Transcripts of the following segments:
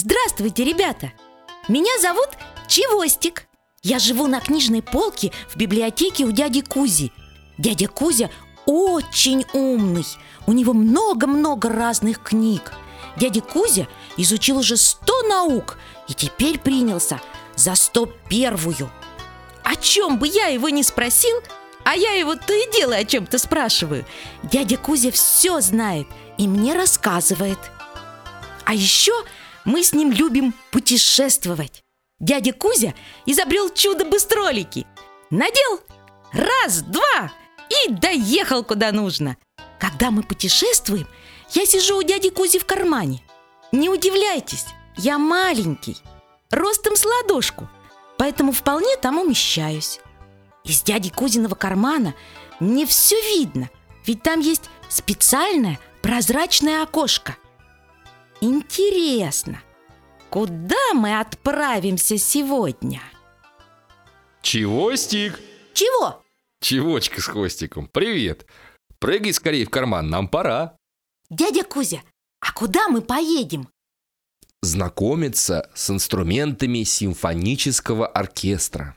Здравствуйте, ребята! Меня зовут Чевостик. Я живу на книжной полке в библиотеке у дяди Кузи. Дядя Кузя очень умный. У него много-много разных книг. Дядя Кузя изучил уже сто наук и теперь принялся за сто первую. О чем бы я его не спросил, а я его то и дело о чем-то спрашиваю. Дядя Кузя все знает и мне рассказывает. А еще мы с ним любим путешествовать. Дядя Кузя изобрел чудо-быстролики. Надел раз, два и доехал куда нужно. Когда мы путешествуем, я сижу у дяди Кузи в кармане. Не удивляйтесь, я маленький, ростом с ладошку, поэтому вполне там умещаюсь. Из дяди Кузиного кармана мне все видно, ведь там есть специальное прозрачное окошко. Интересно, куда мы отправимся сегодня? Чего, Стик? Чего? Чевочка с хвостиком, привет! Прыгай скорее в карман, нам пора. Дядя Кузя, а куда мы поедем? Знакомиться с инструментами симфонического оркестра.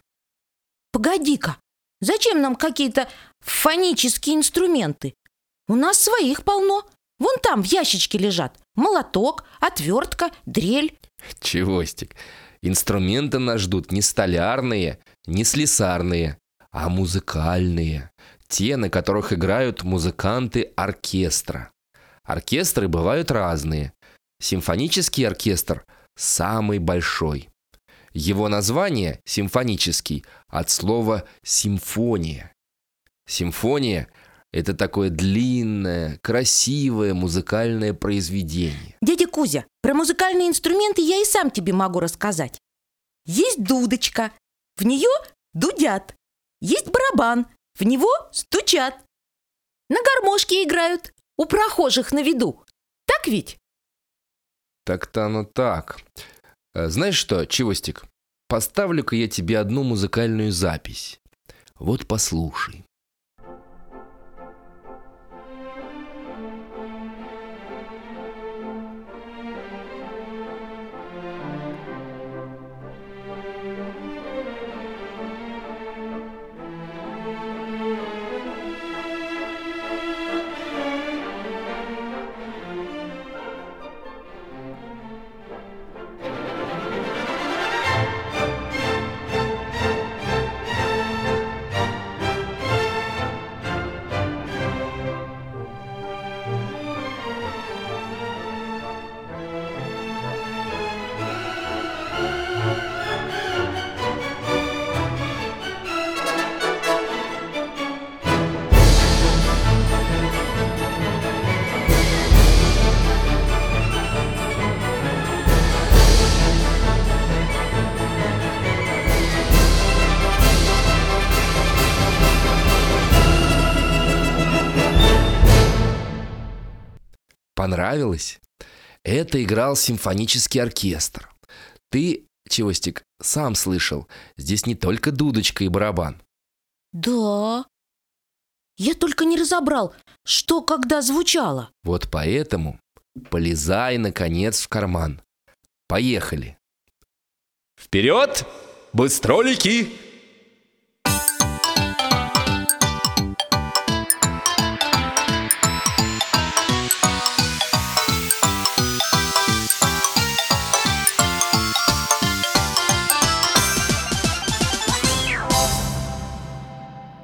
Погоди-ка, зачем нам какие-то фонические инструменты? У нас своих полно. Вон там в ящичке лежат молоток, отвертка, дрель. Чевостик, инструменты нас ждут не столярные, не слесарные, а музыкальные. Те, на которых играют музыканты оркестра. Оркестры бывают разные. Симфонический оркестр самый большой. Его название симфонический от слова симфония. Симфония – это такое длинное, красивое музыкальное произведение. Дядя Кузя, про музыкальные инструменты я и сам тебе могу рассказать. Есть дудочка, в нее дудят. Есть барабан, в него стучат. На гармошке играют, у прохожих на виду. Так ведь? Так-то оно так. Э, Знаешь что, Чевостик, поставлю-ка я тебе одну музыкальную запись. Вот послушай. Понравилось? Это играл симфонический оркестр. Ты, Чевостик, сам слышал, здесь не только дудочка и барабан. Да. Я только не разобрал, что когда звучало. Вот поэтому полезай, наконец, в карман. Поехали. Вперед, быстролики!